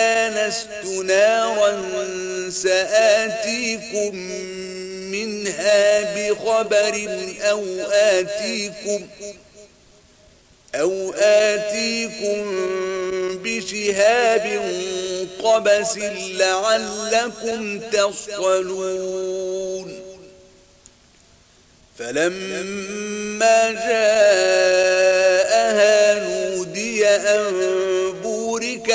آنست نارا سآتيكم منها بخبر أو آتيكم أو آتيكم بشهاب قبس لعلكم تصلون فلما جاءها نودي أن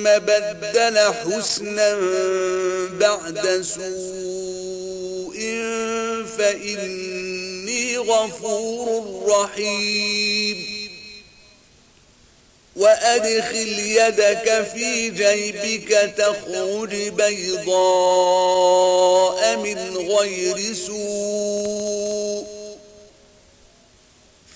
ثم بدل حسنا بعد سوء فإني غفور رحيم. وأدخل يدك في جيبك تخرج بيضاء من غير سوء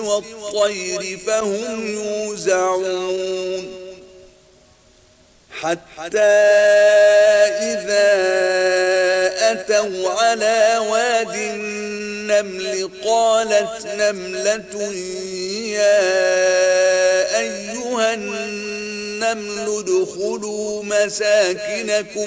والطير فهم يوزعون. حتى إذا أتوا على واد النمل قالت نملة يا أيها النمل ادخلوا مساكنكم.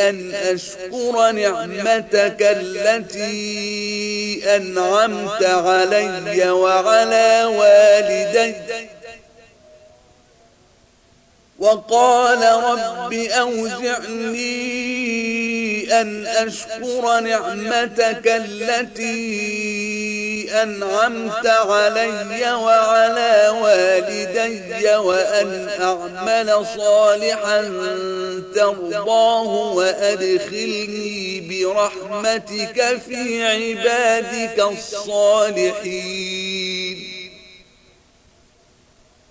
أن أشكر نعمتك التي أنعمت علي وعلى والدي. وقال رب أوزعني أن أشكر نعمتك التي أنعمت علي وعلى والدي وأن أعمل صالحا ترضاه وأدخلني برحمتك في عبادك الصالحين.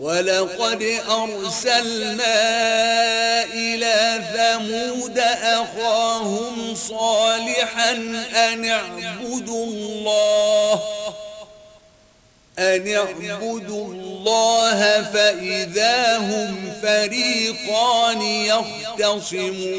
ولقد أرسلنا إلى ثمود أخاهم صالحا أن اعبدوا الله أن اعبدوا الله فإذا هم فريقان يختصمون.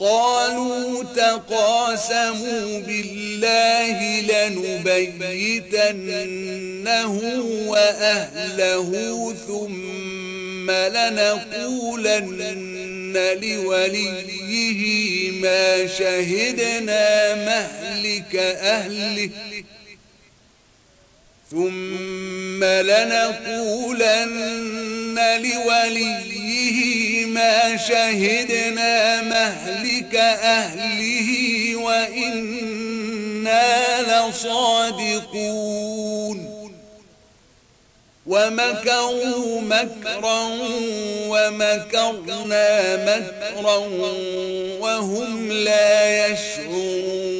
قالوا تقاسموا بالله لنبيتنه وأهله ثم لنقولن لوليه ما شهدنا مهلك أهله ثم لنقولن لوليه ما شهدنا مهلك أهله وإنا لصادقون. ومكروا مكرا ومكرنا مكرا وهم لا يشعرون.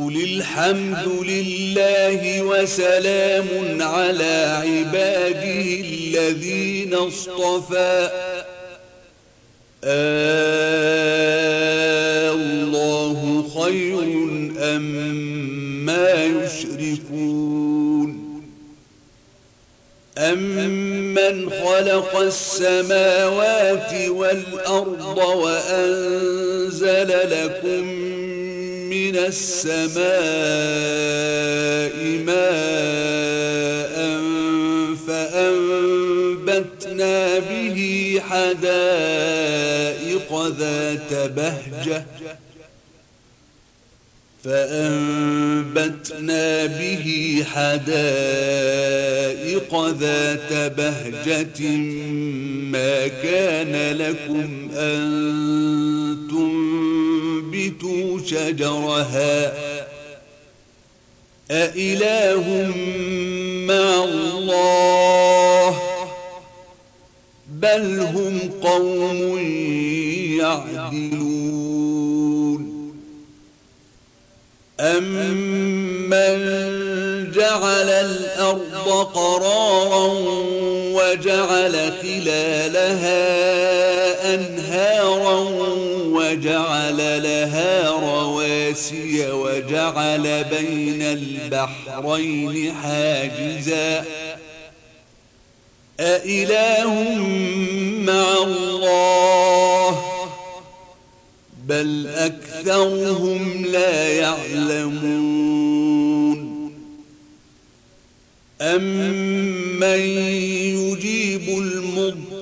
قل الحمد لله وسلام على عباده الذين اصطفى. الله خير أم ما يشركون. أمن خلق السماوات والأرض وأنزل لكم من السماء ماء فأنبتنا به حدائق ذات بهجة فأنبتنا به حدائق ذات بهجة ما كان لكم أن تنبتوا شجرها. أإله مع الله؟ بل هم قوم يعدلون. أمن جعل الأرض قرارا وجعل خلالها أنهارا وجعل لها رواسي وجعل بين البحرين حاجزا. أإله مع الله؟ بل أكثرهم لا يعلمون. أمن يجيب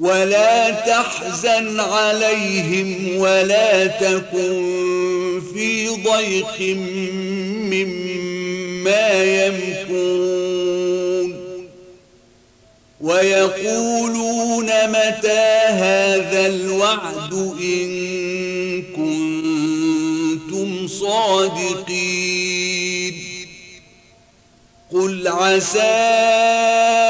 ولا تحزن عليهم ولا تكن في ضيق مما ما يمكرون. ويقولون متى هذا الوعد إن كنتم صادقين. قل عسى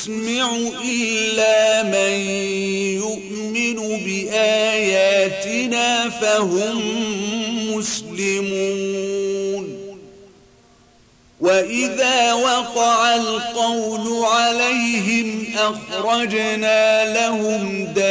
إن تسمع إلا من يؤمن بآياتنا فهم مسلمون. وإذا وقع القول عليهم أخرجنا لهم دابة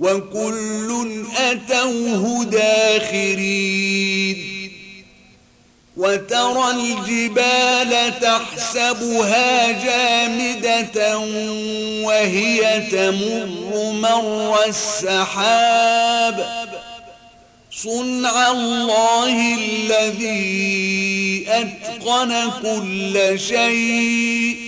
وكل أتوه داخرين. وترى الجبال تحسبها جامدة وهي تمر مر السحاب. صنع الله الذي أتقن كل شيء.